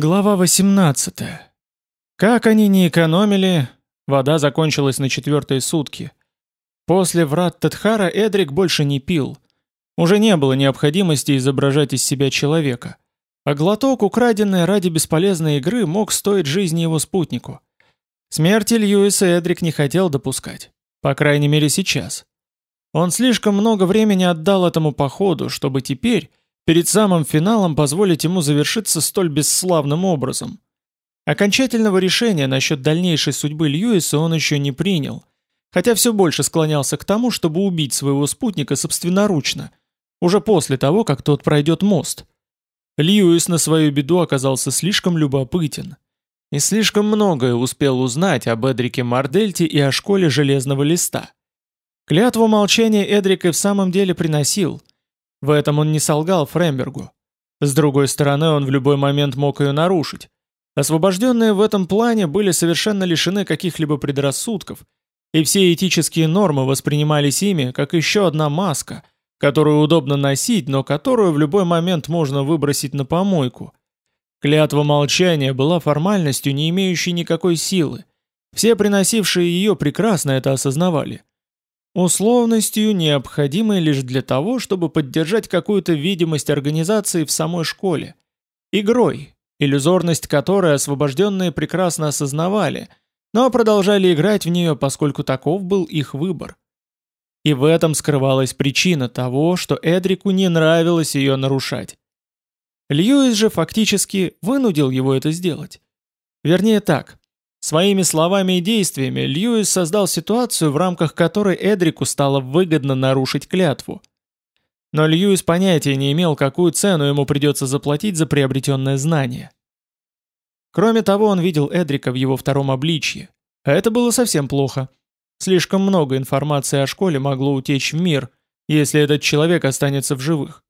Глава 18. Как они не экономили, вода закончилась на четвертые сутки. После врат Тетхара Эдрик больше не пил. Уже не было необходимости изображать из себя человека. А глоток, украденный ради бесполезной игры, мог стоить жизни его спутнику. Смерти Льюиса Эдрик не хотел допускать. По крайней мере сейчас. Он слишком много времени отдал этому походу, чтобы теперь перед самым финалом позволить ему завершиться столь бесславным образом. Окончательного решения насчет дальнейшей судьбы Льюиса он еще не принял, хотя все больше склонялся к тому, чтобы убить своего спутника собственноручно, уже после того, как тот пройдет мост. Льюис на свою беду оказался слишком любопытен и слишком многое успел узнать об Эдрике Мардельте и о школе Железного Листа. Клятву молчания Эдрик и в самом деле приносил – в этом он не солгал Фрембергу. С другой стороны, он в любой момент мог ее нарушить. Освобожденные в этом плане были совершенно лишены каких-либо предрассудков, и все этические нормы воспринимались ими как еще одна маска, которую удобно носить, но которую в любой момент можно выбросить на помойку. Клятва молчания была формальностью, не имеющей никакой силы. Все приносившие ее прекрасно это осознавали. Условностью, необходимой лишь для того, чтобы поддержать какую-то видимость организации в самой школе. Игрой, иллюзорность которой освобожденные прекрасно осознавали, но продолжали играть в нее, поскольку таков был их выбор. И в этом скрывалась причина того, что Эдрику не нравилось ее нарушать. Льюис же фактически вынудил его это сделать. Вернее так, Своими словами и действиями Льюис создал ситуацию, в рамках которой Эдрику стало выгодно нарушить клятву. Но Льюис понятия не имел, какую цену ему придется заплатить за приобретенное знание. Кроме того, он видел Эдрика в его втором обличье. А это было совсем плохо. Слишком много информации о школе могло утечь в мир, если этот человек останется в живых.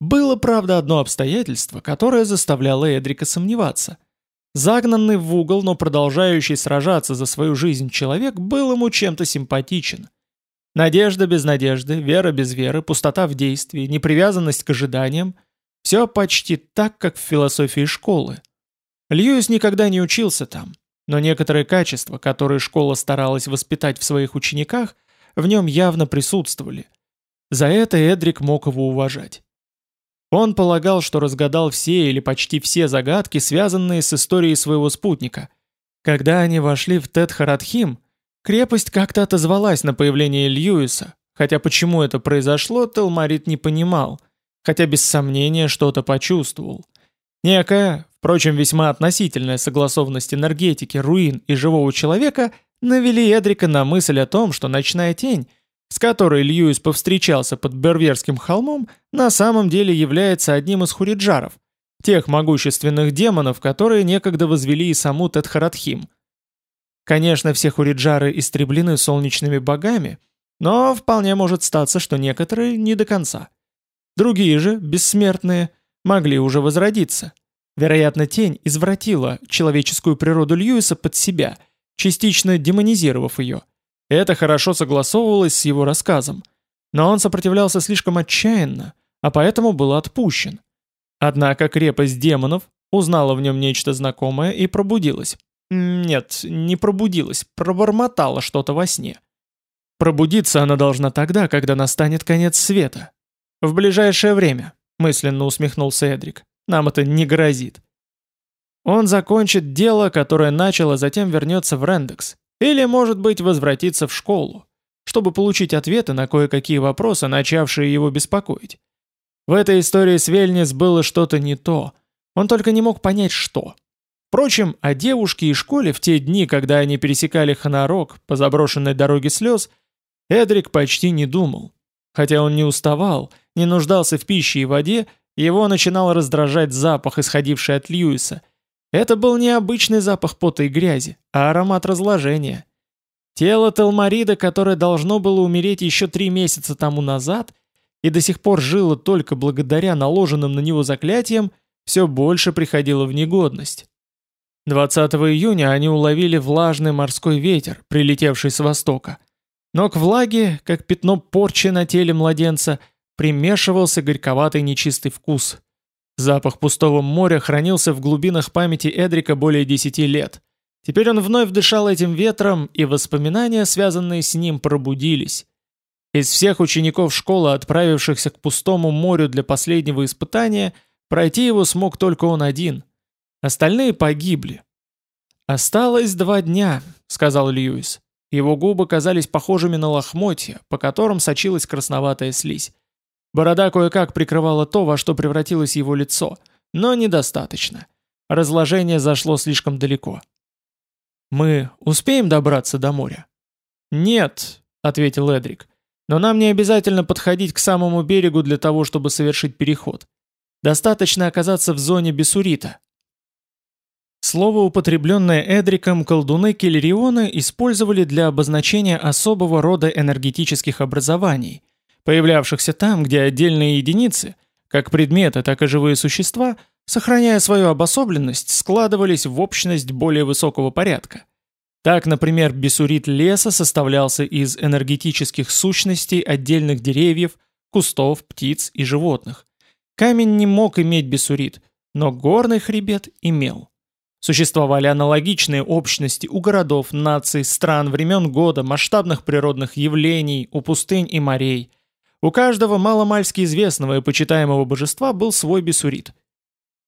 Было, правда, одно обстоятельство, которое заставляло Эдрика сомневаться – Загнанный в угол, но продолжающий сражаться за свою жизнь человек был ему чем-то симпатичен. Надежда без надежды, вера без веры, пустота в действии, непривязанность к ожиданиям – все почти так, как в философии школы. Льюис никогда не учился там, но некоторые качества, которые школа старалась воспитать в своих учениках, в нем явно присутствовали. За это Эдрик мог его уважать. Он полагал, что разгадал все или почти все загадки, связанные с историей своего спутника. Когда они вошли в Тет-Харатхим, крепость как-то отозвалась на появление Льюиса, хотя почему это произошло, Телмарит не понимал, хотя без сомнения что-то почувствовал. Некая, впрочем, весьма относительная согласованность энергетики, руин и живого человека навели Эдрика на мысль о том, что ночная тень — с которой Льюис повстречался под Берверским холмом, на самом деле является одним из хуриджаров, тех могущественных демонов, которые некогда возвели и саму Тетхаратхим. Конечно, все хуриджары истреблены солнечными богами, но вполне может статься, что некоторые не до конца. Другие же, бессмертные, могли уже возродиться. Вероятно, тень извратила человеческую природу Льюиса под себя, частично демонизировав ее – это хорошо согласовывалось с его рассказом. Но он сопротивлялся слишком отчаянно, а поэтому был отпущен. Однако крепость демонов узнала в нем нечто знакомое и пробудилась. Нет, не пробудилась, пробормотала что-то во сне. Пробудиться она должна тогда, когда настанет конец света. В ближайшее время, мысленно усмехнулся Эдрик. Нам это не грозит. Он закончит дело, которое начал, а затем вернется в Рендекс. Или, может быть, возвратиться в школу, чтобы получить ответы на кое-какие вопросы, начавшие его беспокоить. В этой истории с Вельнис было что-то не то. Он только не мог понять, что. Впрочем, о девушке и школе в те дни, когда они пересекали Ханарок по заброшенной дороге слез, Эдрик почти не думал. Хотя он не уставал, не нуждался в пище и воде, его начинал раздражать запах, исходивший от Льюиса – это был не обычный запах пота и грязи, а аромат разложения. Тело Телмарида, которое должно было умереть еще три месяца тому назад и до сих пор жило только благодаря наложенным на него заклятиям, все больше приходило в негодность. 20 июня они уловили влажный морской ветер, прилетевший с востока. Но к влаге, как пятно порчи на теле младенца, примешивался горьковатый нечистый вкус. Запах пустого моря хранился в глубинах памяти Эдрика более десяти лет. Теперь он вновь дышал этим ветром, и воспоминания, связанные с ним, пробудились. Из всех учеников школы, отправившихся к пустому морю для последнего испытания, пройти его смог только он один. Остальные погибли. «Осталось два дня», — сказал Льюис. Его губы казались похожими на лохмотья, по которым сочилась красноватая слизь. Борода кое-как прикрывала то, во что превратилось его лицо, но недостаточно. Разложение зашло слишком далеко. «Мы успеем добраться до моря?» «Нет», — ответил Эдрик. «Но нам не обязательно подходить к самому берегу для того, чтобы совершить переход. Достаточно оказаться в зоне Бессурита». Слово, употребленное Эдриком, колдуны Келлериона использовали для обозначения особого рода энергетических образований, появлявшихся там, где отдельные единицы, как предметы, так и живые существа, сохраняя свою обособленность, складывались в общность более высокого порядка. Так, например, бисурит леса составлялся из энергетических сущностей отдельных деревьев, кустов, птиц и животных. Камень не мог иметь бисурит, но горный хребет имел. Существовали аналогичные общности у городов, наций, стран, времен года, масштабных природных явлений, у пустынь и морей. У каждого маломальски известного и почитаемого божества был свой бисурит.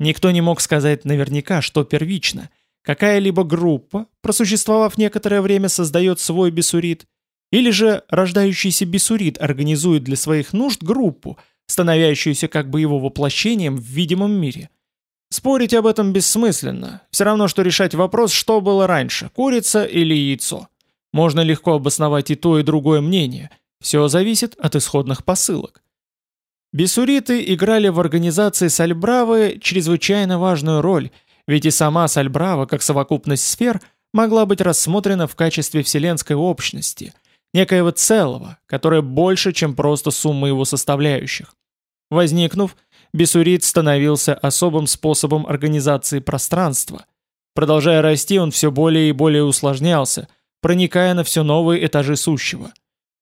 Никто не мог сказать наверняка, что первично. Какая-либо группа, просуществовав некоторое время, создает свой бисурит, или же рождающийся бисурит организует для своих нужд группу, становящуюся как бы его воплощением в видимом мире – Спорить об этом бессмысленно. Все равно, что решать вопрос, что было раньше, курица или яйцо. Можно легко обосновать и то, и другое мнение. Все зависит от исходных посылок. Бессуриты играли в организации Сальбравы чрезвычайно важную роль, ведь и сама Сальбрава, как совокупность сфер, могла быть рассмотрена в качестве вселенской общности, некоего целого, которое больше, чем просто сумма его составляющих. Возникнув, Бессурит становился особым способом организации пространства. Продолжая расти, он все более и более усложнялся, проникая на все новые этажи сущего.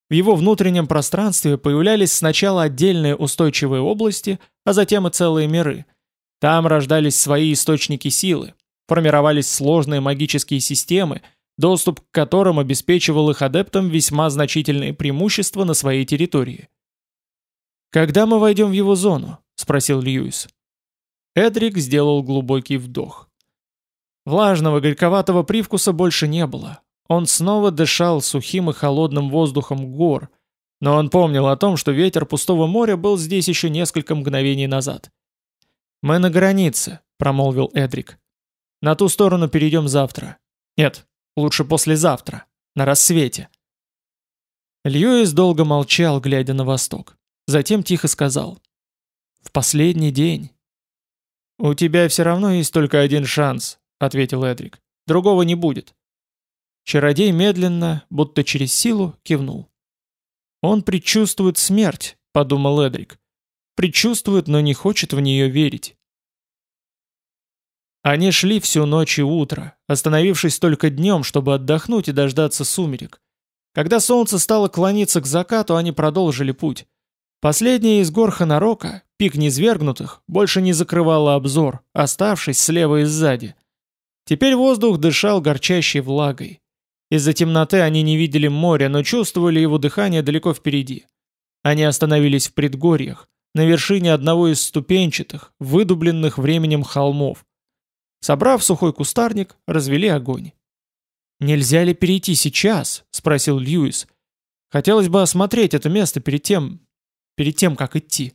В его внутреннем пространстве появлялись сначала отдельные устойчивые области, а затем и целые миры. Там рождались свои источники силы, формировались сложные магические системы, доступ к которым обеспечивал их адептам весьма значительные преимущества на своей территории. Когда мы войдем в его зону? — спросил Льюис. Эдрик сделал глубокий вдох. Влажного, горьковатого привкуса больше не было. Он снова дышал сухим и холодным воздухом гор, но он помнил о том, что ветер пустого моря был здесь еще несколько мгновений назад. «Мы на границе», — промолвил Эдрик. «На ту сторону перейдем завтра. Нет, лучше послезавтра, на рассвете». Льюис долго молчал, глядя на восток. Затем тихо сказал. В последний день. «У тебя все равно есть только один шанс», — ответил Эдрик. «Другого не будет». Чародей медленно, будто через силу, кивнул. «Он предчувствует смерть», — подумал Эдрик. «Предчувствует, но не хочет в нее верить». Они шли всю ночь и утро, остановившись только днем, чтобы отдохнуть и дождаться сумерек. Когда солнце стало клониться к закату, они продолжили путь. Последняя из гор Ханарока, пик низвергнутых, больше не закрывала обзор, оставшись слева и сзади. Теперь воздух дышал горчащей влагой. Из-за темноты они не видели моря, но чувствовали его дыхание далеко впереди. Они остановились в предгорьях, на вершине одного из ступенчатых, выдубленных временем холмов. Собрав сухой кустарник, развели огонь. «Нельзя ли перейти сейчас?» — спросил Льюис. «Хотелось бы осмотреть это место перед тем, перед тем, как идти.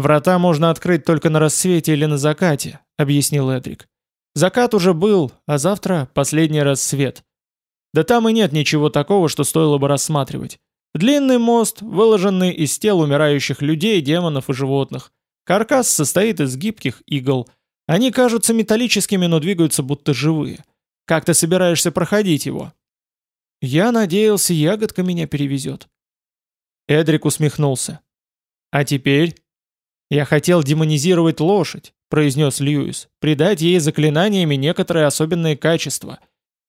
«Врата можно открыть только на рассвете или на закате», — объяснил Эдрик. «Закат уже был, а завтра последний рассвет. Да там и нет ничего такого, что стоило бы рассматривать. Длинный мост, выложенный из тел умирающих людей, демонов и животных. Каркас состоит из гибких игл. Они кажутся металлическими, но двигаются будто живые. Как ты собираешься проходить его?» «Я надеялся, ягодка меня перевезет», Эдрик усмехнулся. «А теперь?» «Я хотел демонизировать лошадь», — произнес Льюис, «придать ей заклинаниями некоторые особенные качества.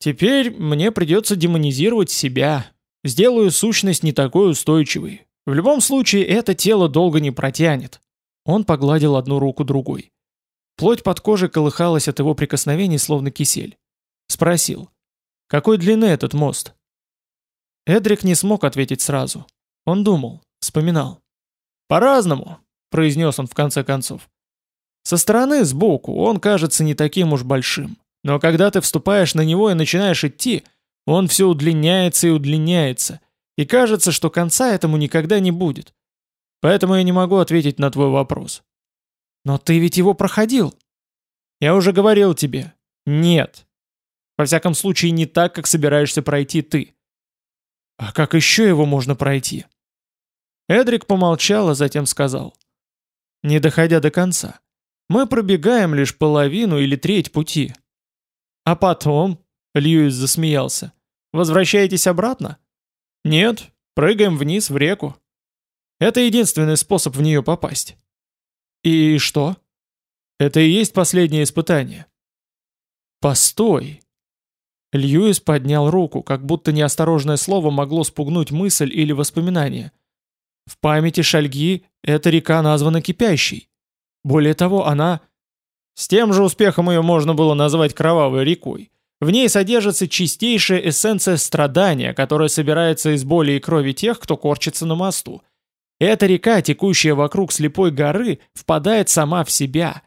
Теперь мне придется демонизировать себя. Сделаю сущность не такой устойчивой. В любом случае, это тело долго не протянет». Он погладил одну руку другой. Плоть под кожей колыхалась от его прикосновений, словно кисель. Спросил. «Какой длины этот мост?» Эдрик не смог ответить сразу. Он думал, вспоминал. «По-разному», — произнес он в конце концов. «Со стороны, сбоку, он кажется не таким уж большим. Но когда ты вступаешь на него и начинаешь идти, он все удлиняется и удлиняется, и кажется, что конца этому никогда не будет. Поэтому я не могу ответить на твой вопрос. Но ты ведь его проходил. Я уже говорил тебе. Нет. Во всяком случае, не так, как собираешься пройти ты. А как еще его можно пройти? Эдрик помолчал, а затем сказал. Не доходя до конца. Мы пробегаем лишь половину или треть пути. А потом, Льюис засмеялся, возвращаетесь обратно? Нет, прыгаем вниз в реку. Это единственный способ в нее попасть. И что? Это и есть последнее испытание. Постой. Льюис поднял руку, как будто неосторожное слово могло спугнуть мысль или воспоминание. В памяти Шальги эта река названа Кипящей. Более того, она... С тем же успехом ее можно было назвать Кровавой рекой. В ней содержится чистейшая эссенция страдания, которая собирается из боли и крови тех, кто корчится на мосту. Эта река, текущая вокруг слепой горы, впадает сама в себя.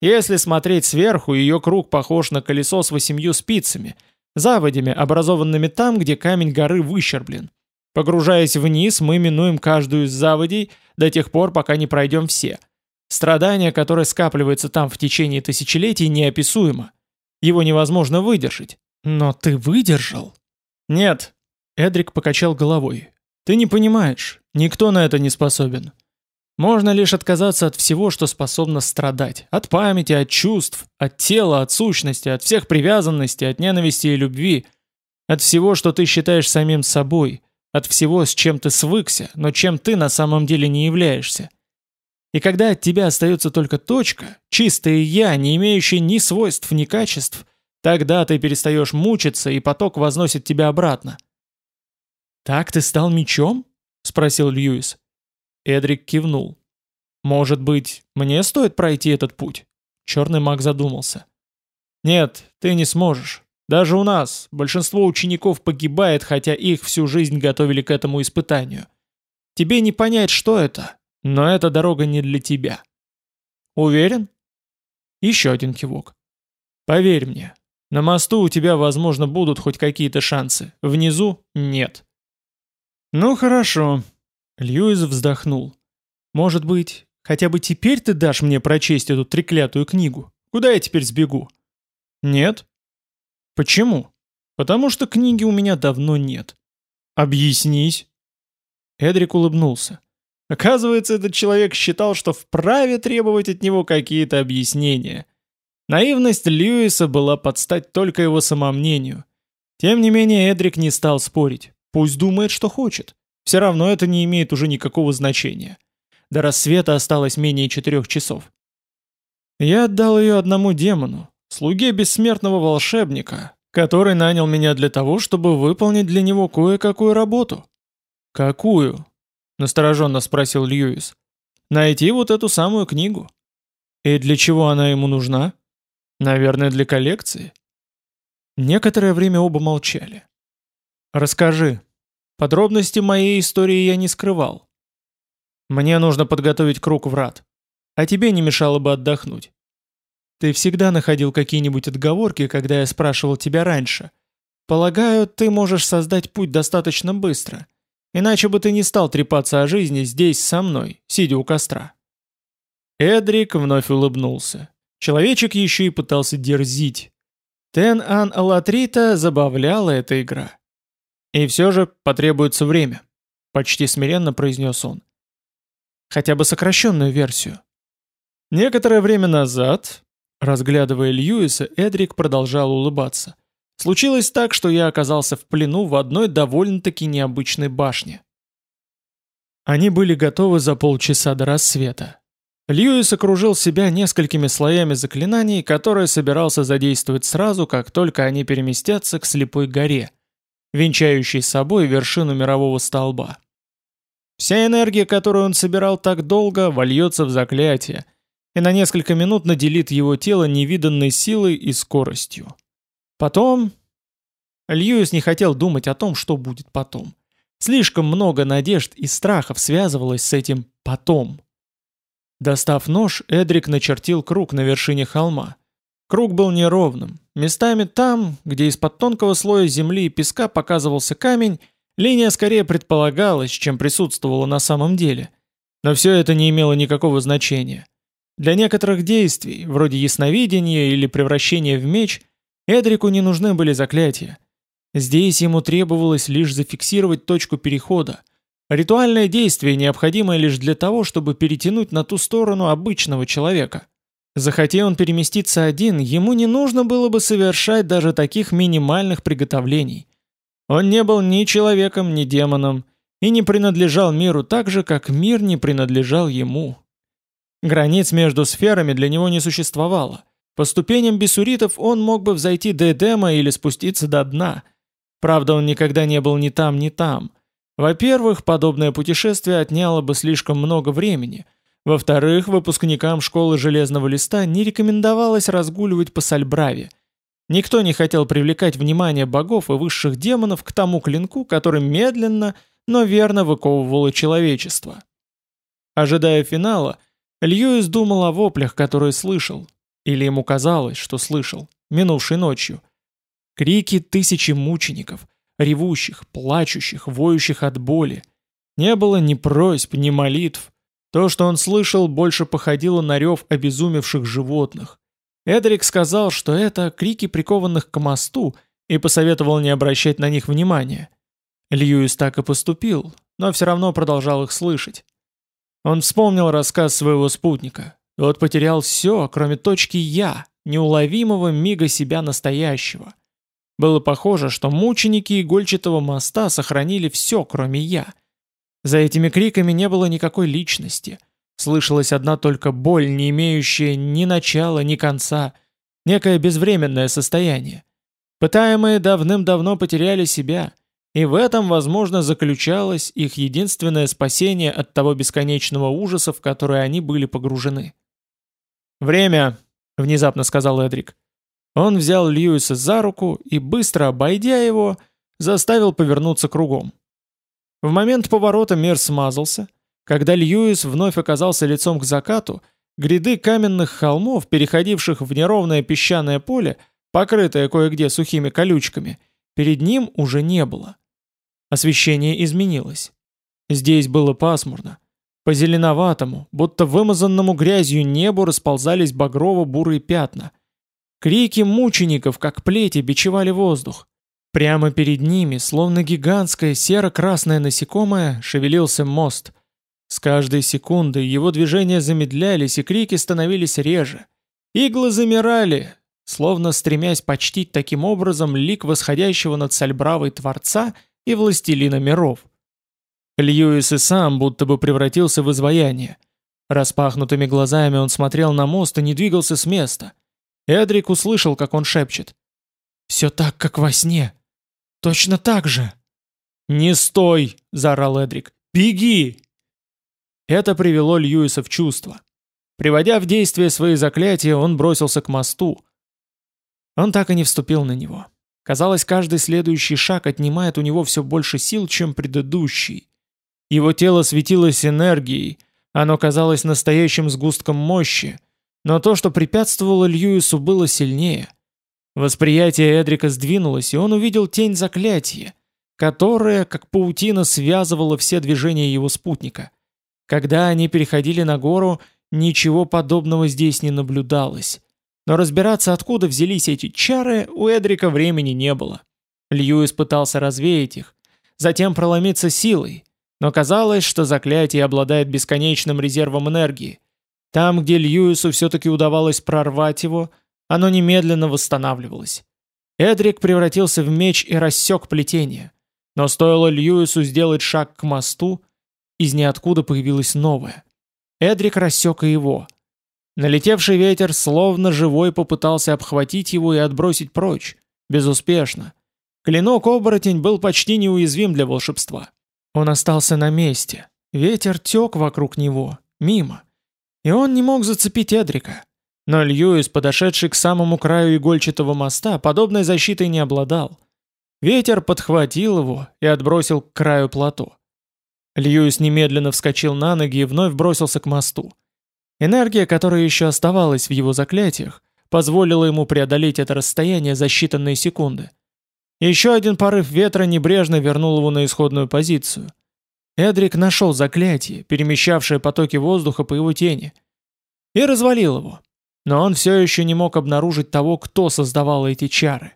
Если смотреть сверху, ее круг похож на колесо с восемью спицами, заводями, образованными там, где камень горы выщерблен. Погружаясь вниз, мы минуем каждую из заводей до тех пор, пока не пройдем все. Страдание, которое скапливается там в течение тысячелетий, неописуемо. Его невозможно выдержать. Но ты выдержал? Нет. Эдрик покачал головой. Ты не понимаешь, никто на это не способен. Можно лишь отказаться от всего, что способно страдать. От памяти, от чувств, от тела, от сущности, от всех привязанностей, от ненависти и любви. От всего, что ты считаешь самим собой. От всего, с чем ты свыкся, но чем ты на самом деле не являешься. И когда от тебя остается только точка, чистое «я», не имеющее ни свойств, ни качеств, тогда ты перестаешь мучиться, и поток возносит тебя обратно. «Так ты стал мечом?» — спросил Льюис. Эдрик кивнул. «Может быть, мне стоит пройти этот путь?» Черный маг задумался. «Нет, ты не сможешь. Даже у нас большинство учеников погибает, хотя их всю жизнь готовили к этому испытанию. Тебе не понять, что это, но эта дорога не для тебя. Уверен? Еще один кивок. Поверь мне, на мосту у тебя, возможно, будут хоть какие-то шансы. Внизу — нет. Ну хорошо. Льюис вздохнул. Может быть, хотя бы теперь ты дашь мне прочесть эту треклятую книгу? Куда я теперь сбегу? Нет. Почему? Потому что книги у меня давно нет. Объяснись. Эдрик улыбнулся. Оказывается, этот человек считал, что вправе требовать от него какие-то объяснения. Наивность Льюиса была под стать только его самомнению. Тем не менее, Эдрик не стал спорить. Пусть думает, что хочет. Все равно это не имеет уже никакого значения. До рассвета осталось менее четырех часов. Я отдал ее одному демону, слуге бессмертного волшебника, который нанял меня для того, чтобы выполнить для него кое-какую работу. Какую? Настороженно спросил Льюис. Найти вот эту самую книгу. И для чего она ему нужна? Наверное, для коллекции. Некоторое время оба молчали. Расскажи. Подробности моей истории я не скрывал. Мне нужно подготовить круг врат. А тебе не мешало бы отдохнуть. Ты всегда находил какие-нибудь отговорки, когда я спрашивал тебя раньше. Полагаю, ты можешь создать путь достаточно быстро. Иначе бы ты не стал трепаться о жизни здесь со мной, сидя у костра». Эдрик вновь улыбнулся. Человечек еще и пытался дерзить. Тен-Ан Алатрита забавляла эта игра. «И все же потребуется время», — почти смиренно произнес он. «Хотя бы сокращенную версию». Некоторое время назад, разглядывая Льюиса, Эдрик продолжал улыбаться. Случилось так, что я оказался в плену в одной довольно-таки необычной башне. Они были готовы за полчаса до рассвета. Льюис окружил себя несколькими слоями заклинаний, которые собирался задействовать сразу, как только они переместятся к слепой горе, венчающей собой вершину мирового столба. Вся энергия, которую он собирал так долго, вольется в заклятие, и на несколько минут наделит его тело невиданной силой и скоростью. Потом... Льюис не хотел думать о том, что будет потом. Слишком много надежд и страхов связывалось с этим «потом». Достав нож, Эдрик начертил круг на вершине холма. Круг был неровным. Местами там, где из-под тонкого слоя земли и песка показывался камень, линия скорее предполагалась, чем присутствовала на самом деле. Но все это не имело никакого значения. Для некоторых действий, вроде ясновидения или превращения в меч, Эдрику не нужны были заклятия. Здесь ему требовалось лишь зафиксировать точку перехода. Ритуальное действие, необходимое лишь для того, чтобы перетянуть на ту сторону обычного человека. Захотел он переместиться один, ему не нужно было бы совершать даже таких минимальных приготовлений. Он не был ни человеком, ни демоном, и не принадлежал миру так же, как мир не принадлежал ему. Границ между сферами для него не существовало. По ступеням бесуритов он мог бы взойти до Эдема или спуститься до дна. Правда, он никогда не был ни там, ни там. Во-первых, подобное путешествие отняло бы слишком много времени – во-вторых, выпускникам школы Железного Листа не рекомендовалось разгуливать по Сальбраве. Никто не хотел привлекать внимание богов и высших демонов к тому клинку, который медленно, но верно выковывало человечество. Ожидая финала, Льюис думал о воплях, которые слышал, или ему казалось, что слышал, минувшей ночью. Крики тысячи мучеников, ревущих, плачущих, воющих от боли. Не было ни просьб, ни молитв, то, что он слышал, больше походило на рев обезумевших животных. Эдрик сказал, что это крики прикованных к мосту, и посоветовал не обращать на них внимания. Льюис так и поступил, но все равно продолжал их слышать. Он вспомнил рассказ своего спутника. Тот потерял все, кроме точки «я», неуловимого мига себя настоящего. Было похоже, что мученики игольчатого моста сохранили все, кроме «я», за этими криками не было никакой личности. Слышалась одна только боль, не имеющая ни начала, ни конца, некое безвременное состояние. Пытаемые давным-давно потеряли себя, и в этом, возможно, заключалось их единственное спасение от того бесконечного ужаса, в который они были погружены. «Время!» — внезапно сказал Эдрик. Он взял Льюиса за руку и, быстро обойдя его, заставил повернуться кругом. В момент поворота мир смазался. Когда Льюис вновь оказался лицом к закату, гряды каменных холмов, переходивших в неровное песчаное поле, покрытое кое-где сухими колючками, перед ним уже не было. Освещение изменилось. Здесь было пасмурно. По зеленоватому, будто вымазанному грязью небу расползались багрово-бурые пятна. Крики мучеников, как плети, бичевали воздух. Прямо перед ними, словно гигантское серо-красное насекомое, шевелился мост. С каждой секундой его движения замедлялись, и крики становились реже. Иглы замирали, словно стремясь почтить таким образом лик восходящего над Сальбравой Творца и Властелина миров. Льюис и сам будто бы превратился в изваяние. Распахнутыми глазами он смотрел на мост и не двигался с места. Эдрик услышал, как он шепчет. «Все так, как во сне. «Точно так же!» «Не стой!» — заорал Эдрик. «Беги!» Это привело Льюиса в чувство. Приводя в действие свои заклятия, он бросился к мосту. Он так и не вступил на него. Казалось, каждый следующий шаг отнимает у него все больше сил, чем предыдущий. Его тело светилось энергией, оно казалось настоящим сгустком мощи, но то, что препятствовало Льюису, было сильнее — Восприятие Эдрика сдвинулось, и он увидел тень заклятия, которая, как паутина, связывала все движения его спутника. Когда они переходили на гору, ничего подобного здесь не наблюдалось. Но разбираться, откуда взялись эти чары, у Эдрика времени не было. Льюис пытался развеять их, затем проломиться силой, но казалось, что заклятие обладает бесконечным резервом энергии. Там, где Льюису все-таки удавалось прорвать его, оно немедленно восстанавливалось. Эдрик превратился в меч и рассек плетение. Но стоило Льюису сделать шаг к мосту, из ниоткуда появилось новое. Эдрик рассек и его. Налетевший ветер, словно живой, попытался обхватить его и отбросить прочь. Безуспешно. Клинок-оборотень был почти неуязвим для волшебства. Он остался на месте, Ветер тек вокруг него, мимо. И он не мог зацепить Эдрика. Но Льюис, подошедший к самому краю игольчатого моста, подобной защитой не обладал. Ветер подхватил его и отбросил к краю плато. Льюис немедленно вскочил на ноги и вновь бросился к мосту. Энергия, которая еще оставалась в его заклятиях, позволила ему преодолеть это расстояние за считанные секунды. Еще один порыв ветра небрежно вернул его на исходную позицию. Эдрик нашел заклятие, перемещавшее потоки воздуха по его тени, и развалил его. Но он все еще не мог обнаружить того, кто создавал эти чары.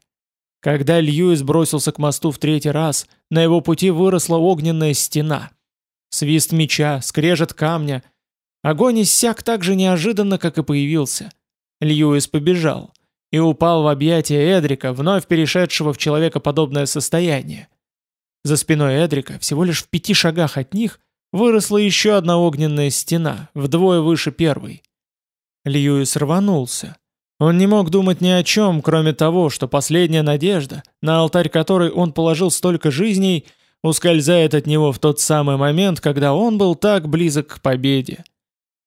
Когда Льюис бросился к мосту в третий раз, на его пути выросла огненная стена. Свист меча, скрежет камня. Огонь иссяк так же неожиданно, как и появился. Льюис побежал и упал в объятия Эдрика, вновь перешедшего в человекоподобное состояние. За спиной Эдрика, всего лишь в пяти шагах от них, выросла еще одна огненная стена, вдвое выше первой. Льюис рванулся. Он не мог думать ни о чем, кроме того, что последняя надежда, на алтарь которой он положил столько жизней, ускользает от него в тот самый момент, когда он был так близок к победе.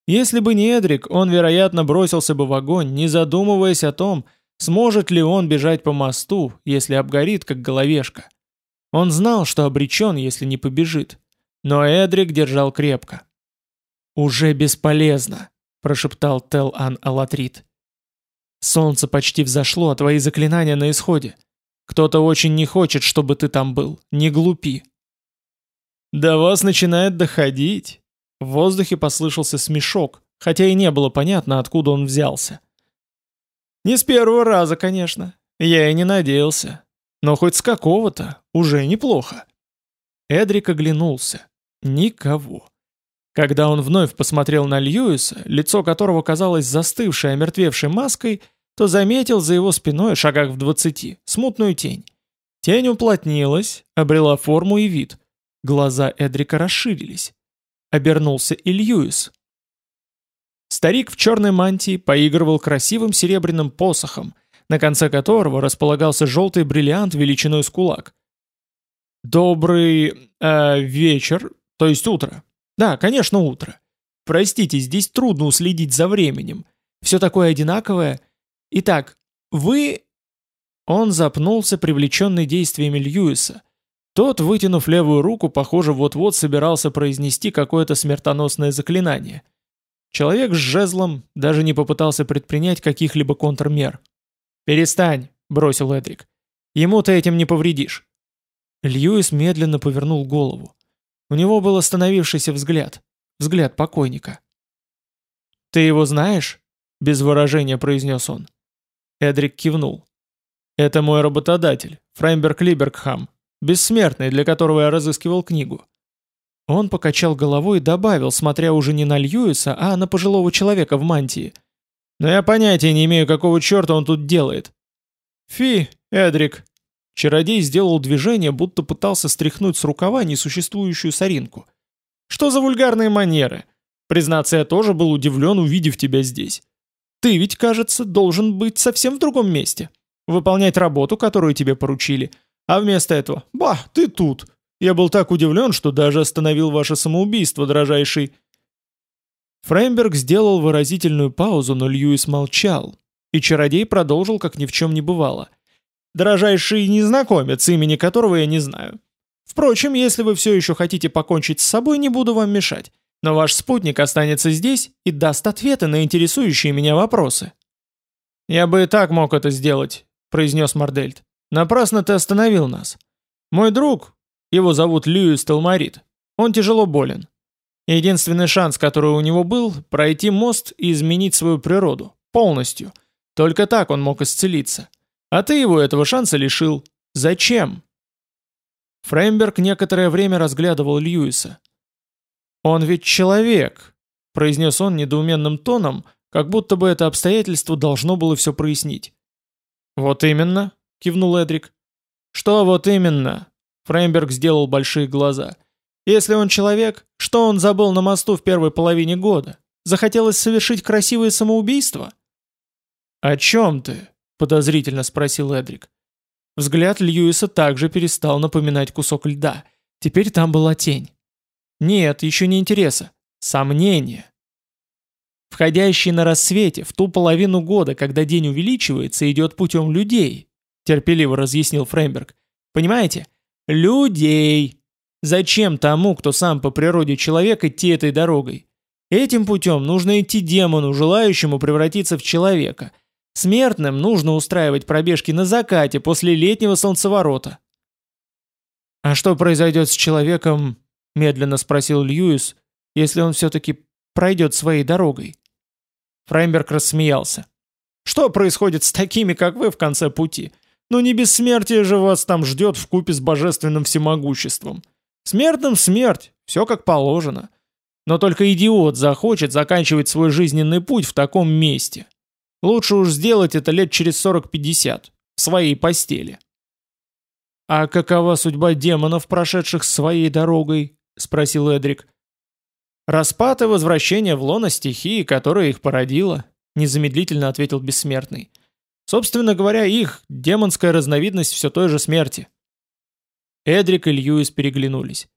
Если бы не Эдрик, он, вероятно, бросился бы в огонь, не задумываясь о том, сможет ли он бежать по мосту, если обгорит, как головешка. Он знал, что обречен, если не побежит. Но Эдрик держал крепко. «Уже бесполезно», — прошептал Тел-Ан-Алатрит. «Солнце почти взошло, а твои заклинания на исходе. Кто-то очень не хочет, чтобы ты там был. Не глупи». «До вас начинает доходить». В воздухе послышался смешок, хотя и не было понятно, откуда он взялся. «Не с первого раза, конечно. Я и не надеялся. Но хоть с какого-то уже неплохо». Эдрик оглянулся. Никого. Когда он вновь посмотрел на Льюиса, лицо которого казалось застывшей, омертвевшей маской, то заметил за его спиной, шагах в двадцати, смутную тень. Тень уплотнилась, обрела форму и вид. Глаза Эдрика расширились. Обернулся и Льюис. Старик в черной мантии поигрывал красивым серебряным посохом, на конце которого располагался желтый бриллиант величиной с кулак. «Добрый... Э, вечер, то есть утро», да, конечно, утро. Простите, здесь трудно уследить за временем. Все такое одинаковое. Итак, вы...» Он запнулся, привлеченный действиями Льюиса. Тот, вытянув левую руку, похоже, вот-вот собирался произнести какое-то смертоносное заклинание. Человек с жезлом даже не попытался предпринять каких-либо контрмер. «Перестань», — бросил Эдрик. «Ему ты этим не повредишь». Льюис медленно повернул голову. У него был остановившийся взгляд. Взгляд покойника. «Ты его знаешь?» — без выражения произнес он. Эдрик кивнул. «Это мой работодатель, Фреймберг Либергхам, бессмертный, для которого я разыскивал книгу». Он покачал головой и добавил, смотря уже не на Льюиса, а на пожилого человека в мантии. «Но я понятия не имею, какого черта он тут делает». «Фи, Эдрик», Чародей сделал движение, будто пытался стряхнуть с рукава несуществующую соринку. «Что за вульгарные манеры? Признаться, я тоже был удивлен, увидев тебя здесь. Ты ведь, кажется, должен быть совсем в другом месте. Выполнять работу, которую тебе поручили. А вместо этого, ба, ты тут. Я был так удивлен, что даже остановил ваше самоубийство, дрожайший...» Фреймберг сделал выразительную паузу, но Льюис молчал, и чародей продолжил, как ни в чем не бывало дорожайший незнакомец, имени которого я не знаю. Впрочем, если вы все еще хотите покончить с собой, не буду вам мешать. Но ваш спутник останется здесь и даст ответы на интересующие меня вопросы». «Я бы и так мог это сделать», — произнес Мардельт. «Напрасно ты остановил нас. Мой друг, его зовут Льюис Телмарит, он тяжело болен. Единственный шанс, который у него был, пройти мост и изменить свою природу. Полностью. Только так он мог исцелиться. А ты его этого шанса лишил. Зачем?» Фреймберг некоторое время разглядывал Льюиса. «Он ведь человек», — произнес он недоуменным тоном, как будто бы это обстоятельство должно было все прояснить. «Вот именно», — кивнул Эдрик. «Что вот именно?» Фреймберг сделал большие глаза. «Если он человек, что он забыл на мосту в первой половине года? Захотелось совершить красивое самоубийство?» «О чем ты?» — подозрительно спросил Эдрик. Взгляд Льюиса также перестал напоминать кусок льда. Теперь там была тень. Нет, еще не интереса. Сомнения. Входящий на рассвете в ту половину года, когда день увеличивается, идет путем людей, терпеливо разъяснил Фреймберг. Понимаете? Людей. Зачем тому, кто сам по природе человек, идти этой дорогой? Этим путем нужно идти демону, желающему превратиться в человека. Смертным нужно устраивать пробежки на закате после летнего солнцеворота. «А что произойдет с человеком?» – медленно спросил Льюис, если он все-таки пройдет своей дорогой. Фреймберг рассмеялся. «Что происходит с такими, как вы, в конце пути? Ну не бессмертие же вас там ждет в купе с божественным всемогуществом. Смертным смерть, все как положено. Но только идиот захочет заканчивать свой жизненный путь в таком месте. Лучше уж сделать это лет через 40-50, в своей постели». «А какова судьба демонов, прошедших своей дорогой?» — спросил Эдрик. «Распад и возвращение в лоно стихии, которая их породила», — незамедлительно ответил Бессмертный. «Собственно говоря, их, демонская разновидность все той же смерти». Эдрик и Льюис переглянулись.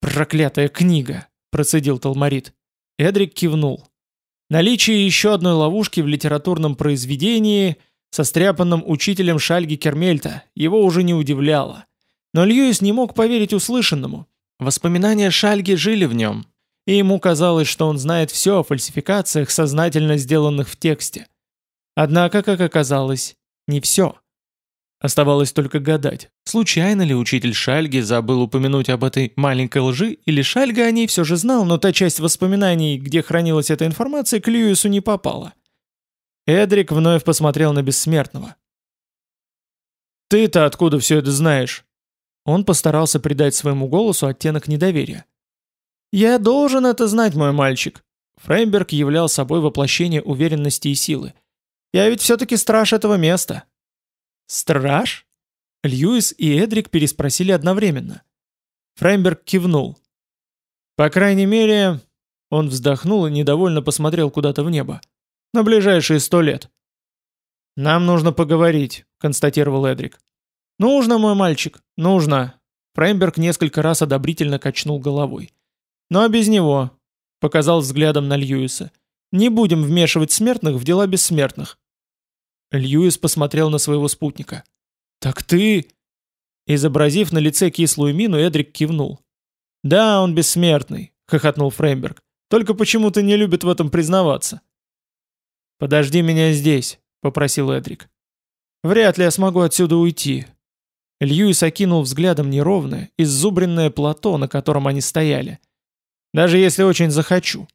«Проклятая книга!» — процедил Талмарит. Эдрик кивнул. Наличие еще одной ловушки в литературном произведении, состряпанном учителем Шальги Кермельта, его уже не удивляло. Но Льюис не мог поверить услышанному. Воспоминания Шальги жили в нем, и ему казалось, что он знает все о фальсификациях, сознательно сделанных в тексте. Однако, как оказалось, не все. Оставалось только гадать, случайно ли учитель Шальги забыл упомянуть об этой маленькой лжи, или Шальга о ней все же знал, но та часть воспоминаний, где хранилась эта информация, к Льюису не попала. Эдрик вновь посмотрел на Бессмертного. «Ты-то откуда все это знаешь?» Он постарался придать своему голосу оттенок недоверия. «Я должен это знать, мой мальчик». Фреймберг являл собой воплощение уверенности и силы. «Я ведь все-таки страж этого места». «Страж?» Льюис и Эдрик переспросили одновременно. Фреймберг кивнул. «По крайней мере...» Он вздохнул и недовольно посмотрел куда-то в небо. «На ближайшие сто лет». «Нам нужно поговорить», — констатировал Эдрик. «Нужно, мой мальчик, нужно». Фреймберг несколько раз одобрительно качнул головой. «Но без него», — показал взглядом на Льюиса. «Не будем вмешивать смертных в дела бессмертных». Льюис посмотрел на своего спутника. «Так ты...» Изобразив на лице кислую мину, Эдрик кивнул. «Да, он бессмертный», — хохотнул Фреймберг. «Только почему-то не любит в этом признаваться». «Подожди меня здесь», — попросил Эдрик. «Вряд ли я смогу отсюда уйти». Льюис окинул взглядом неровное, иззубренное плато, на котором они стояли — даже если очень захочу».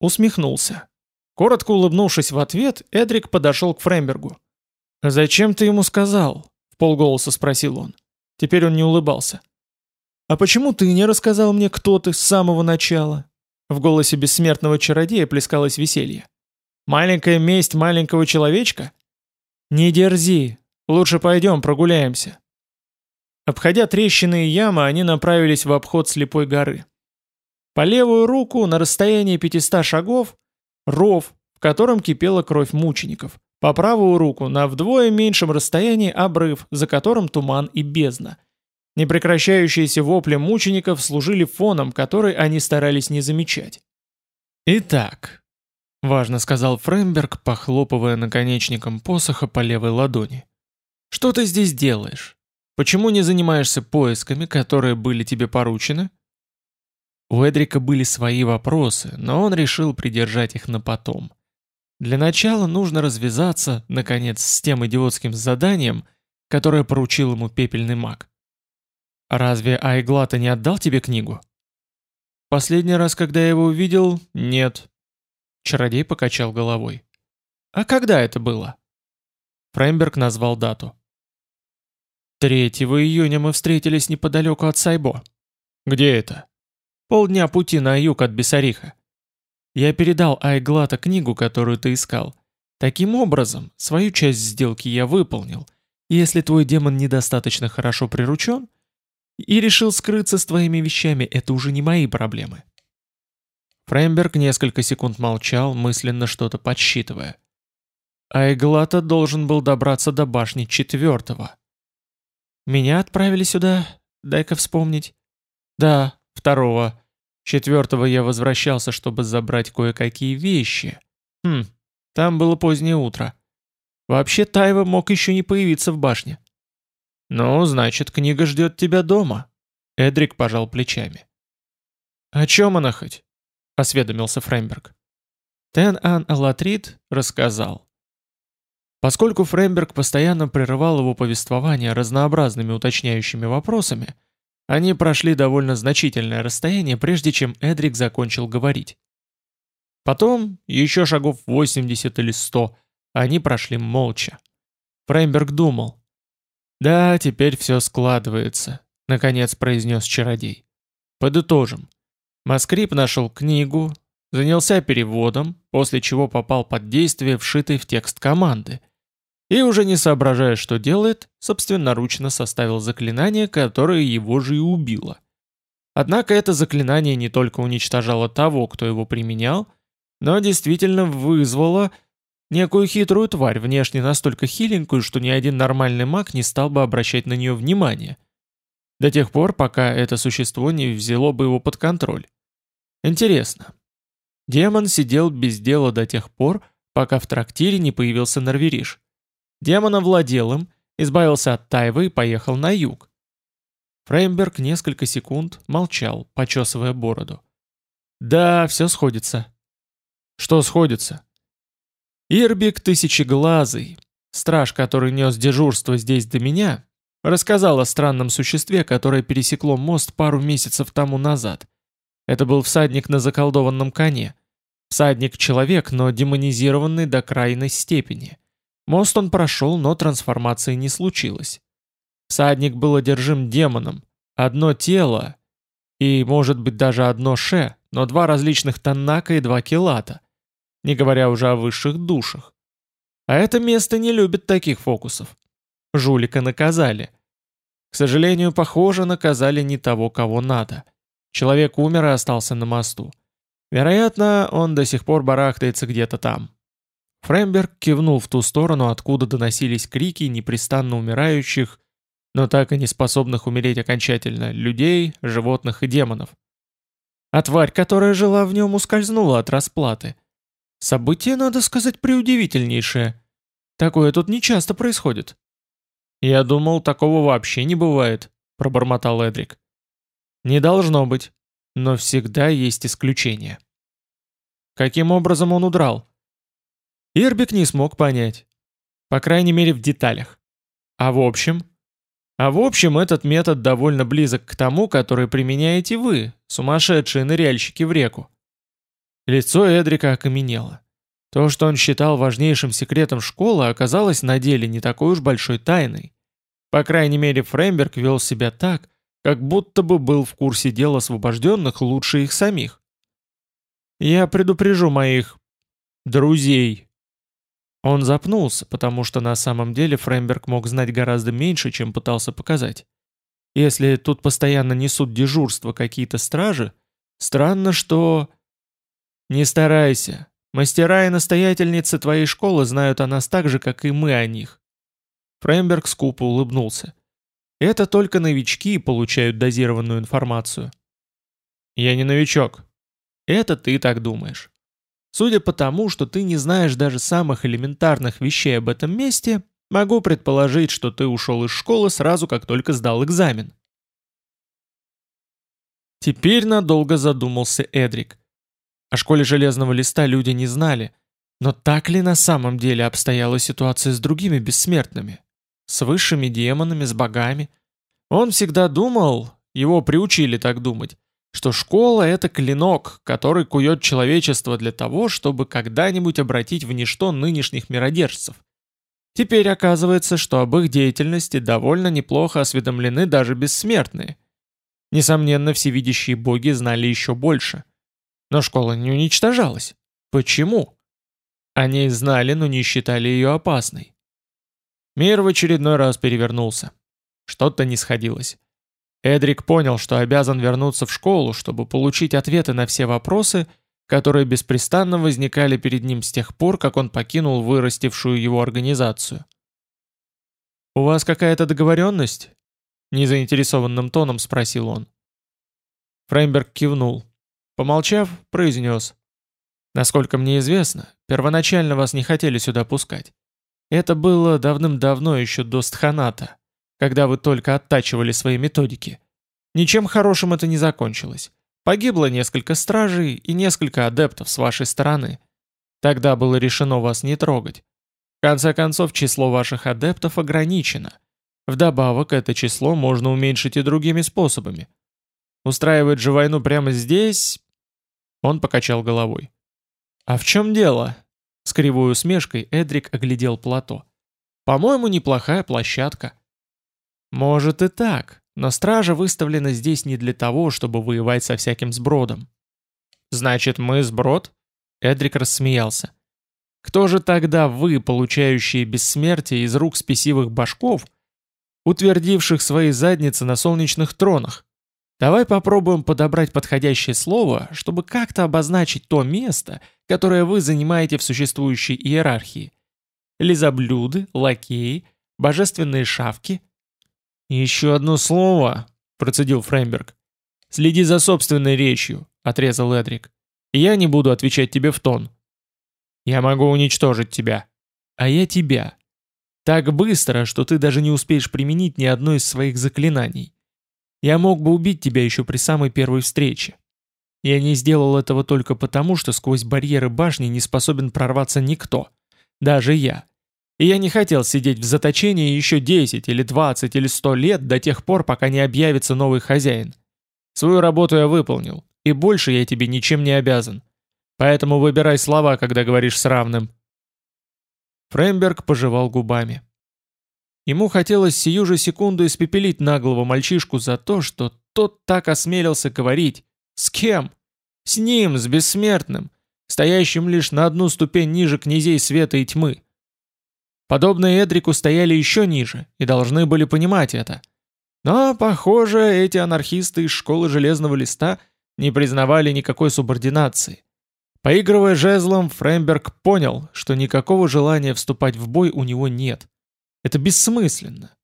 Усмехнулся. Коротко улыбнувшись в ответ, Эдрик подошел к Фреймбергу. «Зачем ты ему сказал?» — в полголоса спросил он. Теперь он не улыбался. «А почему ты не рассказал мне, кто ты с самого начала?» В голосе бессмертного чародея плескалось веселье. «Маленькая месть маленького человечка?» «Не дерзи. Лучше пойдем прогуляемся». Обходя трещины и ямы, они направились в обход слепой горы. По левую руку, на расстоянии 500 шагов, ров, в котором кипела кровь мучеников. По правую руку, на вдвое меньшем расстоянии, обрыв, за которым туман и бездна. Непрекращающиеся вопли мучеников служили фоном, который они старались не замечать. «Итак», — важно сказал Фреймберг, похлопывая наконечником посоха по левой ладони, — «что ты здесь делаешь? Почему не занимаешься поисками, которые были тебе поручены?» У Эдрика были свои вопросы, но он решил придержать их на потом. Для начала нужно развязаться, наконец, с тем идиотским заданием, которое поручил ему пепельный маг. «Разве Айглата не отдал тебе книгу?» «Последний раз, когда я его увидел, нет». Чародей покачал головой. «А когда это было?» Фреймберг назвал дату. 3 июня мы встретились неподалеку от Сайбо. Где это? Полдня пути на юг от Бессариха. Я передал Айглата книгу, которую ты искал. Таким образом, свою часть сделки я выполнил. Если твой демон недостаточно хорошо приручен и решил скрыться с твоими вещами, это уже не мои проблемы. Фреймберг несколько секунд молчал, мысленно что-то подсчитывая. Айглата должен был добраться до башни четвертого. Меня отправили сюда, дай-ка вспомнить. Да, второго. Четвертого я возвращался, чтобы забрать кое-какие вещи. Хм, там было позднее утро. Вообще Тайва мог еще не появиться в башне. «Ну, значит, книга ждет тебя дома», — Эдрик пожал плечами. «О чем она хоть?» — осведомился Фреймберг. Тен-Ан Алатрид рассказал. Поскольку Фреймберг постоянно прерывал его повествование разнообразными уточняющими вопросами, они прошли довольно значительное расстояние, прежде чем Эдрик закончил говорить. Потом, еще шагов 80 или 100, они прошли молча. Фреймберг думал. «Да, теперь все складывается», — наконец произнес чародей. «Подытожим. Маскрип нашел книгу, занялся переводом, после чего попал под действие вшитой в текст команды — и уже не соображая, что делает, собственноручно составил заклинание, которое его же и убило. Однако это заклинание не только уничтожало того, кто его применял, но действительно вызвало некую хитрую тварь, внешне настолько хиленькую, что ни один нормальный маг не стал бы обращать на нее внимание. До тех пор, пока это существо не взяло бы его под контроль. Интересно. Демон сидел без дела до тех пор, пока в трактире не появился Норвериш. Демон овладел им, избавился от Тайвы и поехал на юг. Фреймберг несколько секунд молчал, почесывая бороду. «Да, все сходится». «Что сходится?» Ирбик Тысячеглазый, страж, который нес дежурство здесь до меня, рассказал о странном существе, которое пересекло мост пару месяцев тому назад. Это был всадник на заколдованном коне. Всадник-человек, но демонизированный до крайней степени. Мост он прошел, но трансформации не случилось. Всадник был одержим демоном. Одно тело, и, может быть, даже одно ше, но два различных таннака и два килата, не говоря уже о высших душах. А это место не любит таких фокусов. Жулика наказали. К сожалению, похоже, наказали не того, кого надо. Человек умер и остался на мосту. Вероятно, он до сих пор барахтается где-то там. Фреймберг кивнул в ту сторону, откуда доносились крики непрестанно умирающих, но так и не способных умереть окончательно, людей, животных и демонов. А тварь, которая жила в нем, ускользнула от расплаты. Событие, надо сказать, преудивительнейшее. Такое тут нечасто происходит. «Я думал, такого вообще не бывает», — пробормотал Эдрик. «Не должно быть, но всегда есть исключения». «Каким образом он удрал?» Ирбик не смог понять. По крайней мере, в деталях. А в общем? А в общем, этот метод довольно близок к тому, который применяете вы, сумасшедшие ныряльщики в реку. Лицо Эдрика окаменело. То, что он считал важнейшим секретом школы, оказалось на деле не такой уж большой тайной. По крайней мере, Фреймберг вел себя так, как будто бы был в курсе дел освобожденных лучше их самих. «Я предупрежу моих... друзей», он запнулся, потому что на самом деле Фреймберг мог знать гораздо меньше, чем пытался показать. Если тут постоянно несут дежурство какие-то стражи, странно, что... Не старайся. Мастера и настоятельницы твоей школы знают о нас так же, как и мы о них. Фреймберг скупо улыбнулся. Это только новички получают дозированную информацию. Я не новичок. Это ты так думаешь. Судя по тому, что ты не знаешь даже самых элементарных вещей об этом месте, могу предположить, что ты ушел из школы сразу, как только сдал экзамен. Теперь надолго задумался Эдрик. О школе Железного Листа люди не знали, но так ли на самом деле обстояла ситуация с другими бессмертными? С высшими демонами, с богами? Он всегда думал, его приучили так думать, что школа — это клинок, который кует человечество для того, чтобы когда-нибудь обратить в ничто нынешних миродержцев. Теперь оказывается, что об их деятельности довольно неплохо осведомлены даже бессмертные. Несомненно, всевидящие боги знали еще больше. Но школа не уничтожалась. Почему? Они знали, но не считали ее опасной. Мир в очередной раз перевернулся. Что-то не сходилось. Эдрик понял, что обязан вернуться в школу, чтобы получить ответы на все вопросы, которые беспрестанно возникали перед ним с тех пор, как он покинул вырастившую его организацию. «У вас какая-то договоренность?» — незаинтересованным тоном спросил он. Фреймберг кивнул. Помолчав, произнес. «Насколько мне известно, первоначально вас не хотели сюда пускать. Это было давным-давно еще до Стханата, когда вы только оттачивали свои методики. Ничем хорошим это не закончилось. Погибло несколько стражей и несколько адептов с вашей стороны. Тогда было решено вас не трогать. В конце концов, число ваших адептов ограничено. Вдобавок, это число можно уменьшить и другими способами. Устраивать же войну прямо здесь... Он покачал головой. «А в чем дело?» С кривой усмешкой Эдрик оглядел плато. «По-моему, неплохая площадка». «Может и так, но стража выставлена здесь не для того, чтобы воевать со всяким сбродом». «Значит, мы сброд?» Эдрик рассмеялся. «Кто же тогда вы, получающие бессмертие из рук спесивых башков, утвердивших свои задницы на солнечных тронах? Давай попробуем подобрать подходящее слово, чтобы как-то обозначить то место, которое вы занимаете в существующей иерархии. Лизоблюды, лакеи, божественные шавки. «Еще одно слово», — процедил Фреймберг. «Следи за собственной речью», — отрезал Эдрик. «И я не буду отвечать тебе в тон». «Я могу уничтожить тебя». «А я тебя». «Так быстро, что ты даже не успеешь применить ни одно из своих заклинаний. Я мог бы убить тебя еще при самой первой встрече. Я не сделал этого только потому, что сквозь барьеры башни не способен прорваться никто. Даже я. И я не хотел сидеть в заточении еще 10 или 20 или 100 лет до тех пор, пока не объявится новый хозяин. Свою работу я выполнил, и больше я тебе ничем не обязан. Поэтому выбирай слова, когда говоришь с равным. Фреймберг пожевал губами. Ему хотелось сию же секунду испепелить наглого мальчишку за то, что тот так осмелился говорить. С кем? С ним, с бессмертным, стоящим лишь на одну ступень ниже князей света и тьмы. Подобные Эдрику стояли еще ниже и должны были понимать это. Но, похоже, эти анархисты из школы Железного Листа не признавали никакой субординации. Поигрывая жезлом, Фреймберг понял, что никакого желания вступать в бой у него нет. Это бессмысленно.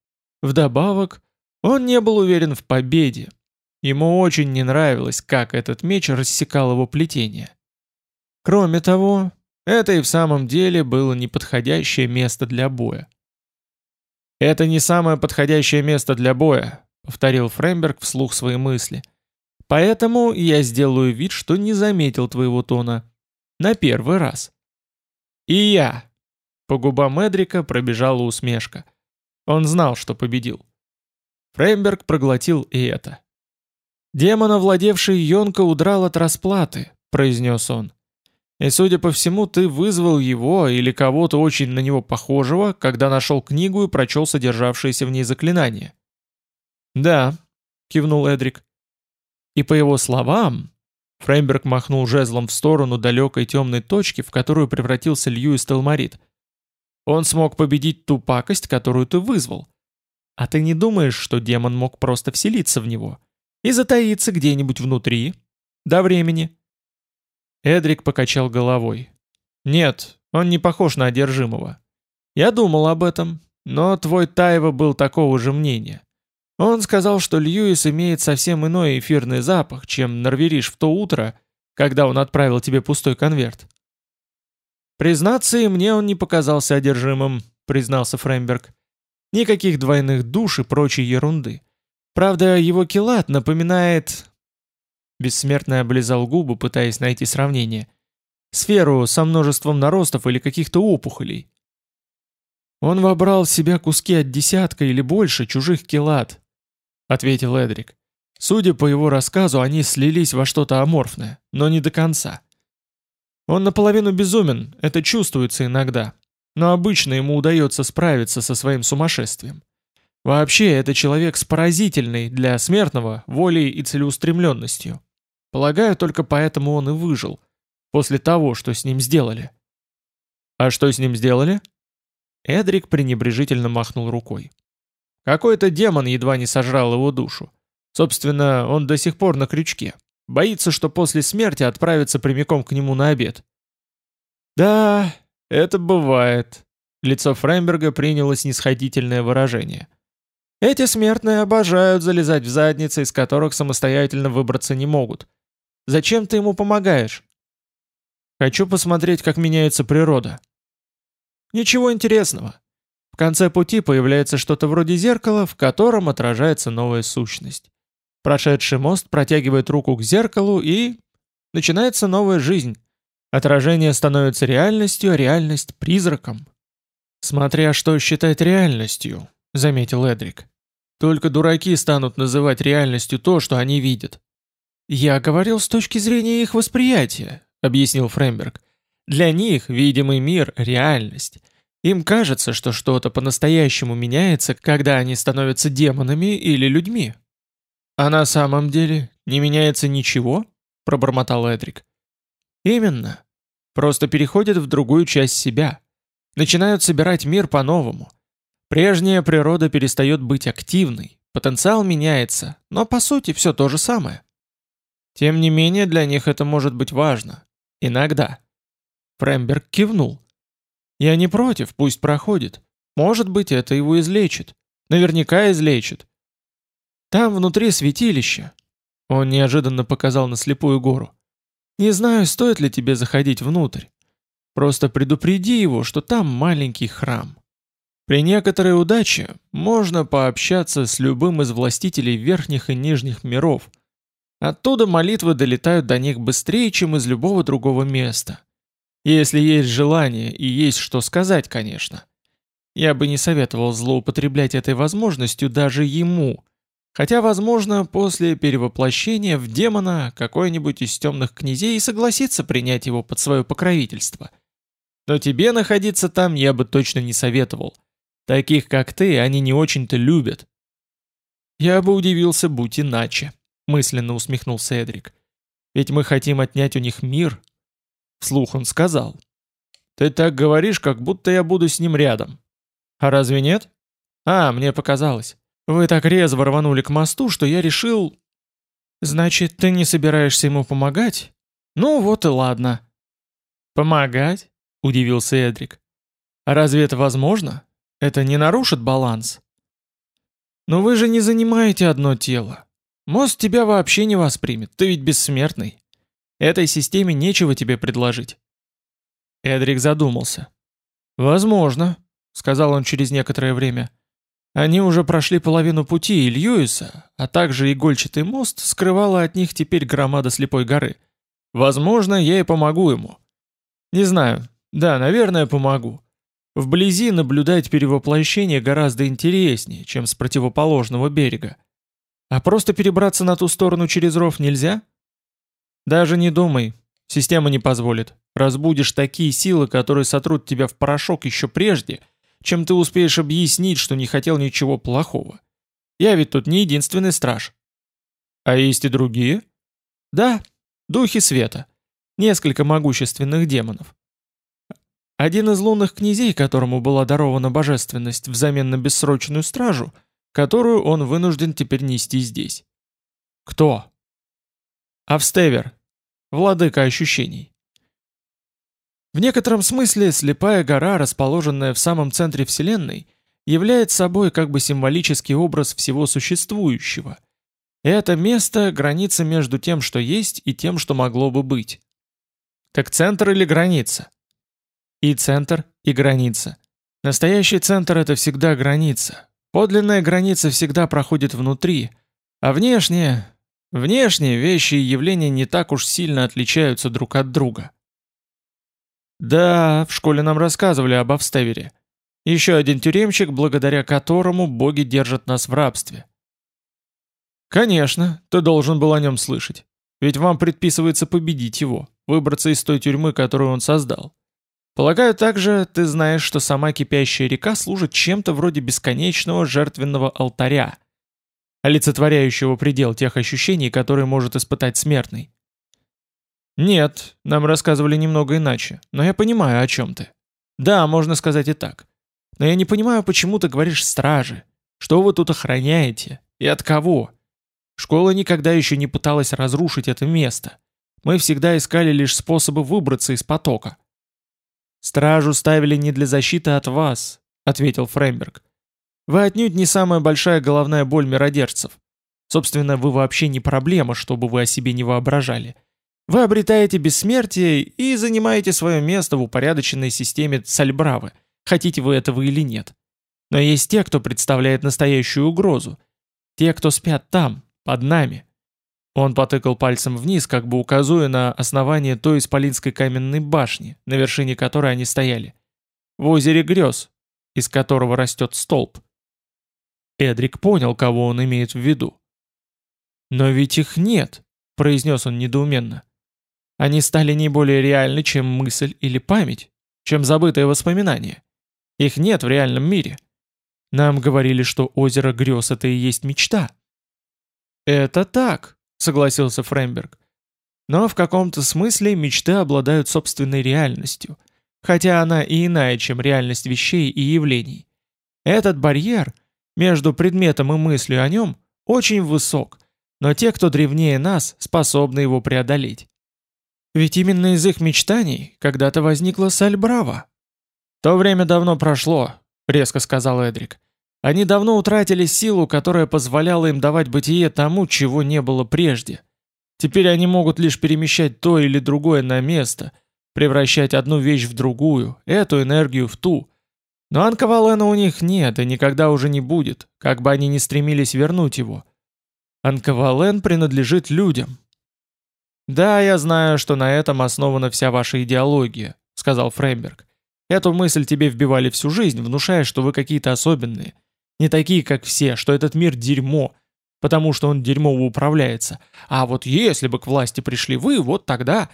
Вдобавок, он не был уверен в победе. Ему очень не нравилось, как этот меч рассекал его плетение. Кроме того, это и в самом деле было неподходящее место для боя. «Это не самое подходящее место для боя», — повторил Фреймберг вслух свои мысли. «Поэтому я сделаю вид, что не заметил твоего тона. На первый раз». «И я», по губам Эдрика пробежала усмешка. Он знал, что победил. Фреймберг проглотил и это. «Демон, овладевший Йонка, удрал от расплаты», — произнес он. «И, судя по всему, ты вызвал его или кого-то очень на него похожего, когда нашел книгу и прочел содержавшееся в ней заклинание». «Да», — кивнул Эдрик. «И по его словам...» Фреймберг махнул жезлом в сторону далекой темной точки, в которую превратился Льюис Телмарит. Он смог победить ту пакость, которую ты вызвал. А ты не думаешь, что демон мог просто вселиться в него и затаиться где-нибудь внутри? До времени. Эдрик покачал головой. Нет, он не похож на одержимого. Я думал об этом, но твой Тайва был такого же мнения. Он сказал, что Льюис имеет совсем иной эфирный запах, чем Норвериш в то утро, когда он отправил тебе пустой конверт. «Признаться, и мне он не показался одержимым», — признался Фреймберг. «Никаких двойных душ и прочей ерунды. Правда, его килат напоминает...» Бессмертный облизал губы, пытаясь найти сравнение. «Сферу со множеством наростов или каких-то опухолей». «Он вобрал в себя куски от десятка или больше чужих килат», — ответил Эдрик. «Судя по его рассказу, они слились во что-то аморфное, но не до конца». Он наполовину безумен, это чувствуется иногда, но обычно ему удается справиться со своим сумасшествием. Вообще, это человек с поразительной для смертного волей и целеустремленностью. Полагаю, только поэтому он и выжил, после того, что с ним сделали. А что с ним сделали? Эдрик пренебрежительно махнул рукой. Какой-то демон едва не сожрал его душу. Собственно, он до сих пор на крючке. Боится, что после смерти отправится прямиком к нему на обед. «Да, это бывает». Лицо Фреймберга приняло снисходительное выражение. «Эти смертные обожают залезать в задницы, из которых самостоятельно выбраться не могут. Зачем ты ему помогаешь?» «Хочу посмотреть, как меняется природа». «Ничего интересного. В конце пути появляется что-то вроде зеркала, в котором отражается новая сущность. Прошедший мост протягивает руку к зеркалу и... Начинается новая жизнь. Отражение становится реальностью, а реальность — призраком. «Смотря что считать реальностью», — заметил Эдрик. «Только дураки станут называть реальностью то, что они видят». «Я говорил с точки зрения их восприятия», — объяснил Фреймберг. «Для них видимый мир — реальность. Им кажется, что что-то по-настоящему меняется, когда они становятся демонами или людьми». «А на самом деле не меняется ничего?» — пробормотал Эдрик. «Именно. Просто переходят в другую часть себя» начинают собирать мир по-новому. Прежняя природа перестает быть активной, потенциал меняется, но по сути все то же самое. Тем не менее, для них это может быть важно. Иногда. Фремберг кивнул. «Я не против, пусть проходит. Может быть, это его излечит. Наверняка излечит. Там внутри святилище». Он неожиданно показал на слепую гору. «Не знаю, стоит ли тебе заходить внутрь. Просто предупреди его, что там маленький храм. При некоторой удаче можно пообщаться с любым из властителей верхних и нижних миров. Оттуда молитвы долетают до них быстрее, чем из любого другого места. Если есть желание и есть что сказать, конечно. Я бы не советовал злоупотреблять этой возможностью даже ему, хотя, возможно, после перевоплощения в демона какой-нибудь из темных князей и согласится принять его под свое покровительство – но тебе находиться там я бы точно не советовал. Таких, как ты, они не очень-то любят». «Я бы удивился, будь иначе», — мысленно усмехнулся Эдрик. «Ведь мы хотим отнять у них мир». Вслух он сказал. «Ты так говоришь, как будто я буду с ним рядом». «А разве нет?» «А, мне показалось. Вы так резво рванули к мосту, что я решил...» «Значит, ты не собираешься ему помогать?» «Ну вот и ладно». «Помогать? — удивился Эдрик. «А разве это возможно? Это не нарушит баланс?» «Но вы же не занимаете одно тело. Мозг тебя вообще не воспримет, ты ведь бессмертный. Этой системе нечего тебе предложить». Эдрик задумался. «Возможно», — сказал он через некоторое время. «Они уже прошли половину пути, и Льюиса, а также игольчатый мост скрывала от них теперь громада слепой горы. Возможно, я и помогу ему. Не знаю, да, наверное, помогу. Вблизи наблюдать перевоплощение гораздо интереснее, чем с противоположного берега. А просто перебраться на ту сторону через ров нельзя? Даже не думай. Система не позволит. Разбудишь такие силы, которые сотрут тебя в порошок еще прежде, чем ты успеешь объяснить, что не хотел ничего плохого. Я ведь тут не единственный страж. А есть и другие? Да, духи света. Несколько могущественных демонов. Один из лунных князей, которому была дарована божественность взамен на бессрочную стражу, которую он вынужден теперь нести здесь. Кто? Австевер, владыка ощущений. В некотором смысле слепая гора, расположенная в самом центре Вселенной, является собой как бы символический образ всего существующего. Это место – граница между тем, что есть, и тем, что могло бы быть. Так центр или граница? И центр, и граница. Настоящий центр — это всегда граница. Подлинная граница всегда проходит внутри, а внешние... Внешние вещи и явления не так уж сильно отличаются друг от друга. Да, в школе нам рассказывали об Авставере. Еще один тюремщик, благодаря которому боги держат нас в рабстве. Конечно, ты должен был о нем слышать. Ведь вам предписывается победить его, выбраться из той тюрьмы, которую он создал. Полагаю, также ты знаешь, что сама кипящая река служит чем-то вроде бесконечного жертвенного алтаря, олицетворяющего предел тех ощущений, которые может испытать смертный. Нет, нам рассказывали немного иначе, но я понимаю, о чем ты. Да, можно сказать и так. Но я не понимаю, почему ты говоришь «стражи». Что вы тут охраняете? И от кого? Школа никогда еще не пыталась разрушить это место. Мы всегда искали лишь способы выбраться из потока. «Стражу ставили не для защиты от вас», — ответил Фреймберг. «Вы отнюдь не самая большая головная боль миродержцев. Собственно, вы вообще не проблема, чтобы вы о себе не воображали. Вы обретаете бессмертие и занимаете свое место в упорядоченной системе Сальбравы, хотите вы этого или нет. Но есть те, кто представляет настоящую угрозу. Те, кто спят там, под нами. Он потыкал пальцем вниз, как бы указывая на основание той исполинской каменной башни, на вершине которой они стояли. В озере грез, из которого растет столб. Эдрик понял, кого он имеет в виду. «Но ведь их нет», — произнес он недоуменно. «Они стали не более реальны, чем мысль или память, чем забытое воспоминание. Их нет в реальном мире. Нам говорили, что озеро грез — это и есть мечта». «Это так», — согласился Фреймберг. «Но в каком-то смысле мечты обладают собственной реальностью, хотя она и иная, чем реальность вещей и явлений. Этот барьер — между предметом и мыслью о нем очень высок, но те, кто древнее нас, способны его преодолеть. Ведь именно из их мечтаний когда-то возникла Сальбрава. «То время давно прошло», — резко сказал Эдрик. «Они давно утратили силу, которая позволяла им давать бытие тому, чего не было прежде. Теперь они могут лишь перемещать то или другое на место, превращать одну вещь в другую, эту энергию в ту, но Анкавалена у них нет и никогда уже не будет, как бы они ни стремились вернуть его. Анкавален принадлежит людям. «Да, я знаю, что на этом основана вся ваша идеология», — сказал Фреймберг. «Эту мысль тебе вбивали всю жизнь, внушая, что вы какие-то особенные. Не такие, как все, что этот мир дерьмо, потому что он дерьмово управляется. А вот если бы к власти пришли вы, вот тогда...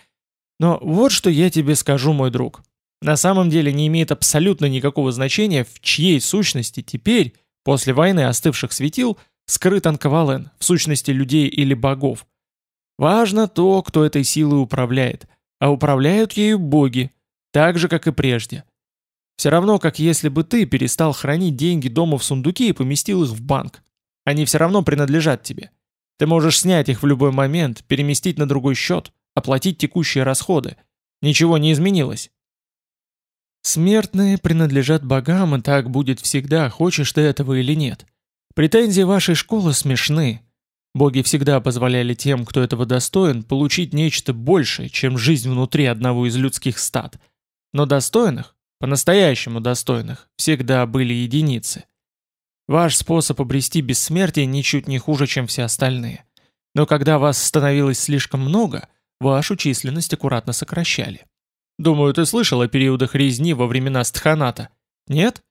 Но вот что я тебе скажу, мой друг на самом деле не имеет абсолютно никакого значения, в чьей сущности теперь, после войны остывших светил, скрыт Анкавален, в сущности людей или богов. Важно то, кто этой силой управляет, а управляют ею боги, так же, как и прежде. Все равно, как если бы ты перестал хранить деньги дома в сундуке и поместил их в банк. Они все равно принадлежат тебе. Ты можешь снять их в любой момент, переместить на другой счет, оплатить текущие расходы. Ничего не изменилось. Смертные принадлежат богам, и так будет всегда, хочешь ты этого или нет. Претензии вашей школы смешны. Боги всегда позволяли тем, кто этого достоин, получить нечто большее, чем жизнь внутри одного из людских стад. Но достойных, по-настоящему достойных, всегда были единицы. Ваш способ обрести бессмертие ничуть не хуже, чем все остальные. Но когда вас становилось слишком много, вашу численность аккуратно сокращали. Думаю, ты слышал о периодах резни во времена Стханата. Нет?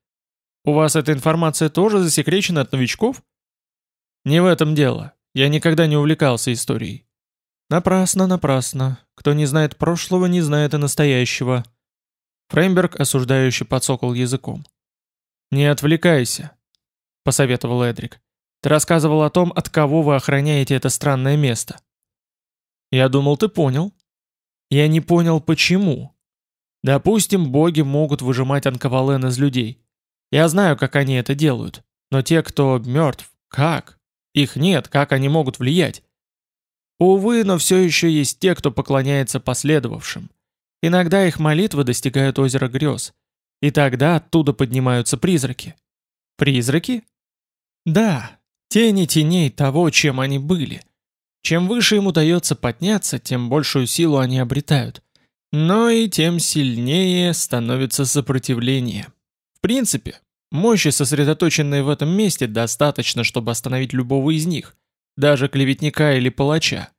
У вас эта информация тоже засекречена от новичков? Не в этом дело. Я никогда не увлекался историей. Напрасно, напрасно. Кто не знает прошлого, не знает и настоящего. Фреймберг осуждающе подсокол языком. «Не отвлекайся», — посоветовал Эдрик. «Ты рассказывал о том, от кого вы охраняете это странное место». «Я думал, ты понял». «Я не понял, почему. Допустим, боги могут выжимать Анкавален из людей. Я знаю, как они это делают. Но те, кто мертв, как? Их нет, как они могут влиять? Увы, но все еще есть те, кто поклоняется последовавшим. Иногда их молитвы достигают озера грез. И тогда оттуда поднимаются призраки. Призраки? Да, тени теней того, чем они были. Чем выше им удается подняться, тем большую силу они обретают. Но и тем сильнее становится сопротивление. В принципе, мощи, сосредоточенной в этом месте, достаточно, чтобы остановить любого из них, даже клеветника или палача.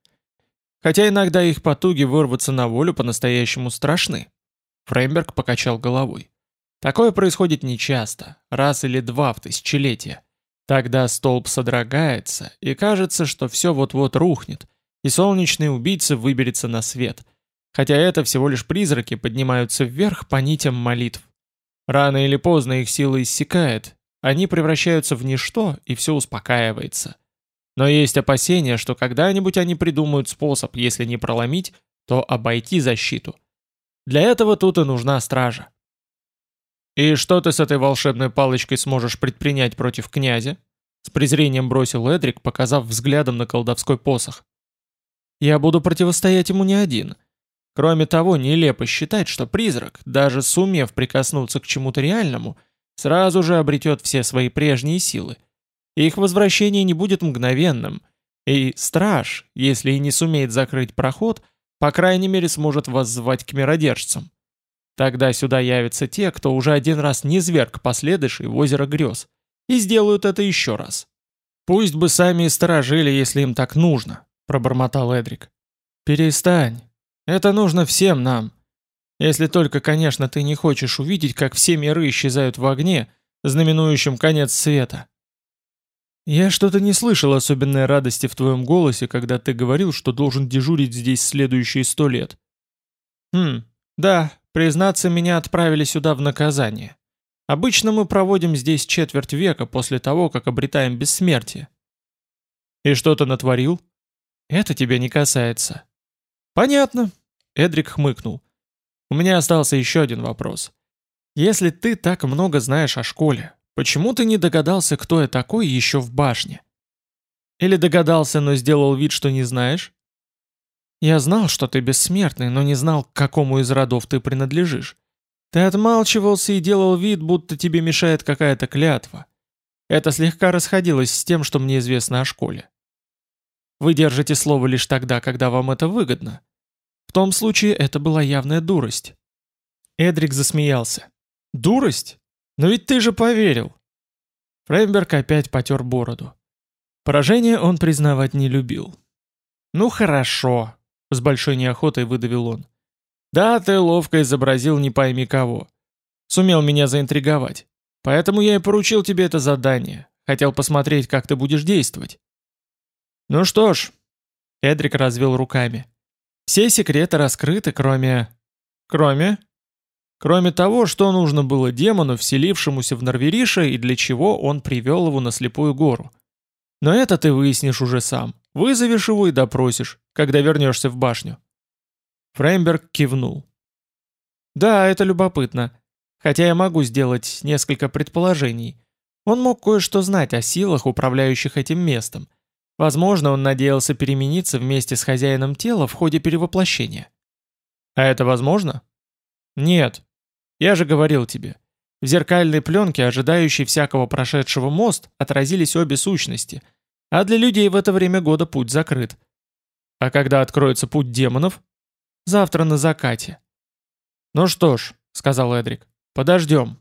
Хотя иногда их потуги вырваться на волю по-настоящему страшны. Фреймберг покачал головой. Такое происходит нечасто, раз или два в тысячелетие. Тогда столб содрогается, и кажется, что все вот-вот рухнет, и солнечный убийца выберется на свет – Хотя это всего лишь призраки поднимаются вверх по нитям молитв. Рано или поздно их сила иссякает, они превращаются в ничто, и все успокаивается. Но есть опасения, что когда-нибудь они придумают способ, если не проломить, то обойти защиту. Для этого тут и нужна стража. «И что ты с этой волшебной палочкой сможешь предпринять против князя?» С презрением бросил Эдрик, показав взглядом на колдовской посох. «Я буду противостоять ему не один. Кроме того, нелепо считать, что призрак, даже сумев прикоснуться к чему-то реальному, сразу же обретет все свои прежние силы. Их возвращение не будет мгновенным, и страж, если и не сумеет закрыть проход, По крайней мере, сможет вас звать к миродержцам. Тогда сюда явятся те, кто уже один раз не зверг последующий в озеро грез, и сделают это еще раз. Пусть бы сами и сторожили, если им так нужно, пробормотал Эдрик. Перестань. Это нужно всем нам. Если только, конечно, ты не хочешь увидеть, как все миры исчезают в огне, знаменующем конец света. Я что-то не слышал особенной радости в твоем голосе, когда ты говорил, что должен дежурить здесь следующие сто лет. Хм, да, признаться, меня отправили сюда в наказание. Обычно мы проводим здесь четверть века после того, как обретаем бессмертие. И что ты натворил? Это тебя не касается. Понятно. Эдрик хмыкнул. У меня остался еще один вопрос. Если ты так много знаешь о школе, почему ты не догадался, кто я такой еще в башне? Или догадался, но сделал вид, что не знаешь? Я знал, что ты бессмертный, но не знал, к какому из родов ты принадлежишь. Ты отмалчивался и делал вид, будто тебе мешает какая-то клятва. Это слегка расходилось с тем, что мне известно о школе. Вы держите слово лишь тогда, когда вам это выгодно. В том случае это была явная дурость. Эдрик засмеялся. «Дурость? Но ведь ты же поверил!» Фреймберг опять потер бороду. Поражение он признавать не любил. «Ну хорошо», — с большой неохотой выдавил он. Да, ты ловко изобразил не пойми кого. Сумел меня заинтриговать. Поэтому я и поручил тебе это задание. Хотел посмотреть, как ты будешь действовать. Ну что ж, Эдрик развел руками. Все секреты раскрыты, кроме... Кроме... Кроме того, что нужно было демону, вселившемуся в Норвериша, и для чего он привел его на слепую гору. Но это ты выяснишь уже сам. Вызовешь его и допросишь, когда вернешься в башню. Фреймберг кивнул. «Да, это любопытно. Хотя я могу сделать несколько предположений. Он мог кое-что знать о силах, управляющих этим местом. Возможно, он надеялся перемениться вместе с хозяином тела в ходе перевоплощения. А это возможно? Нет. Я же говорил тебе. В зеркальной пленке, ожидающей всякого прошедшего мост, отразились обе сущности, а для людей в это время года путь закрыт. А когда откроется путь демонов, Завтра на закате». «Ну что ж», — сказал Эдрик, — «подождем.